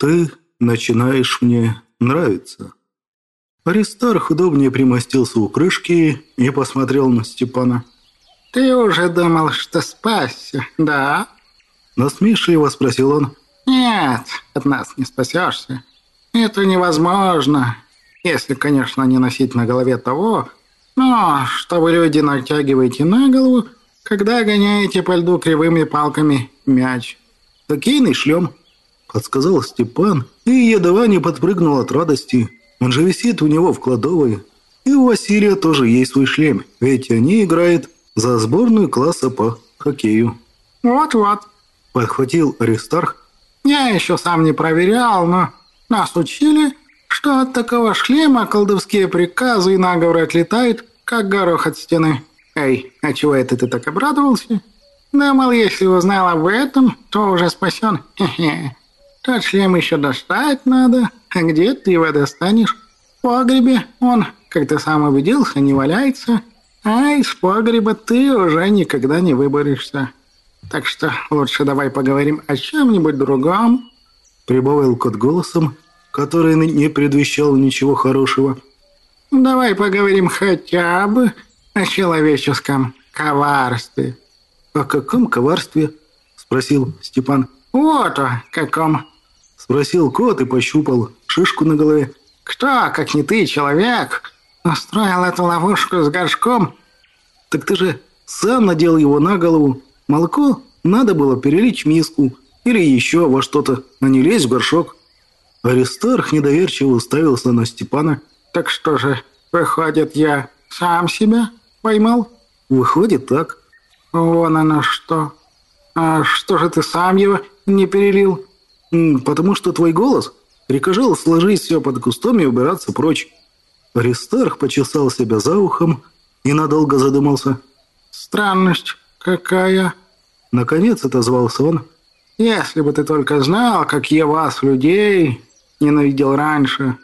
«Ты начинаешь мне нравиться». Аристарх удобнее примостился у крышки и посмотрел на Степана. «Ты уже думал, что спасся, да?» Насмешливо спросил он. «Нет, от нас не спасешься. Это невозможно, если, конечно, не носить на голове того, но что вы, люди, натягиваете на голову, когда гоняете по льду кривыми палками мяч. Хоккейный шлем, подсказал Степан, и едва не подпрыгнул от радости. Он же висит у него в кладовой. И у Василия тоже есть свой шлем, ведь они играют за сборную класса по хоккею. «Вот-вот», – подхватил Аристарх. «Я еще сам не проверял, но нас учили, что от такого шлема колдовские приказы и наговоры отлетают, как горох от стены. Эй, а чего это ты так обрадовался? Да, мол, если узнал об этом, то уже спасен. Хе-хе. Тот шлем еще достать надо. А где ты его достанешь? В погребе. Он, как ты сам убедился, не валяется. А из погреба ты уже никогда не выборешься. Так что лучше давай поговорим о чем-нибудь другом. Прибавил кот голосом, который не предвещал ничего хорошего. Давай поговорим хотя бы о человеческом коварстве. О каком коварстве? Спросил Степан. Вот о каком. Спросил кот и пощупал шишку на голове. Кто, как не ты, человек, устроил эту ловушку с горшком? Так ты же сам надел его на голову. Молоко надо было перелить в миску или еще во что-то, а не лезть в горшок. Аристарх недоверчиво уставился на Степана. «Так что же, выходит, я сам себя поймал?» «Выходит, так». «Вон оно что. А что же ты сам его не перелил?» «Потому что твой голос прикажал сложить все под кустом и убираться прочь». Аристарх почесал себя за ухом и надолго задумался. «Странность какая!» Наконец отозвался он. «Если бы ты только знал, как я вас, людей, ненавидел раньше.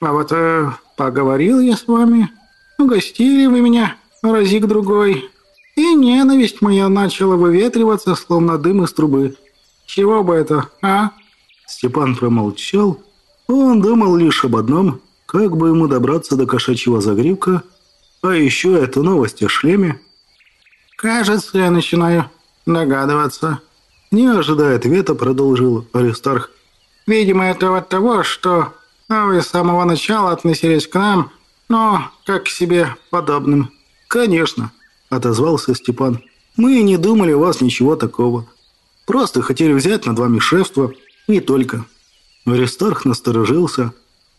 А вот э, поговорил я с вами, угостили вы меня разик-другой, и ненависть моя начала выветриваться, словно дым из трубы. Чего бы это, а?» Степан промолчал. Он думал лишь об одном, как бы ему добраться до кошачьего загривка, а еще это новость о шлеме. «Кажется, я начинаю догадываться». Не ожидая ответа, продолжил Аристарх. Видимо, это от того, что вы с самого начала относились к нам, но как к себе подобным». «Конечно», – отозвался Степан. «Мы не думали у вас ничего такого. Просто хотели взять над вами шефство, не только». Аристарх насторожился.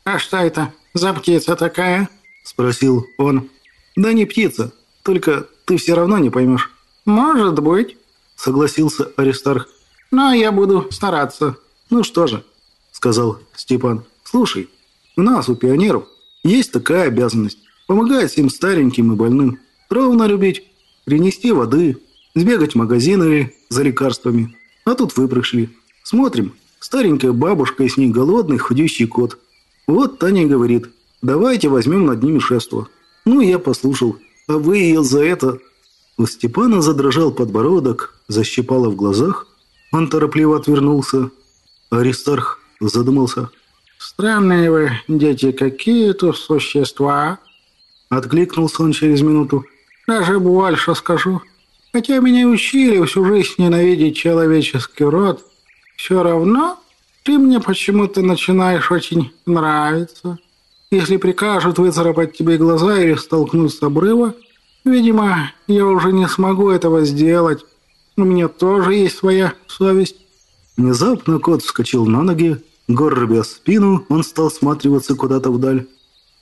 «А что это за птица такая?» – спросил он. «Да не птица, только ты все равно не поймешь». «Может быть», – согласился Аристарх. «Но я буду стараться». «Ну что же, сказал Степан. «Слушай, у нас, у пионеров, есть такая обязанность. Помогать всем стареньким и больным. Ровно любить, принести воды, сбегать в магазин или за лекарствами. А тут вы пришли. Смотрим, старенькая бабушка и с ней голодный худющий кот. Вот Таня говорит, давайте возьмем над ними шефство. Ну, я послушал. А вы ее за это...» У Степана задрожал подбородок, защипало в глазах. Он торопливо отвернулся. Аристарх задумался. «Странные вы, дети, какие-то существа!» Откликнулся он через минуту. «Даже больше скажу. Хотя меня учили всю жизнь ненавидеть человеческий род, все равно ты мне почему-то начинаешь очень нравиться. Если прикажут выцарапать тебе глаза или столкнуть с обрыва, видимо, я уже не смогу этого сделать. У меня тоже есть своя совесть». Внезапно кот вскочил на ноги, горбя спину, он стал сматриваться куда-то вдаль.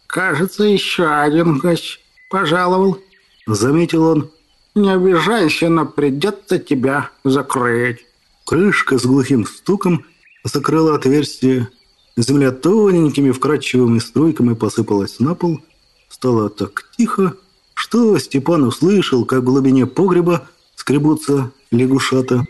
«Кажется, еще один гость пожаловал», — заметил он. «Не обижайся, но придется тебя закрыть». Крышка с глухим стуком закрыла отверстие. Земля тоненькими вкрадчивыми струйками посыпалась на пол. Стало так тихо, что Степан услышал, как в глубине погреба скребутся лягушата.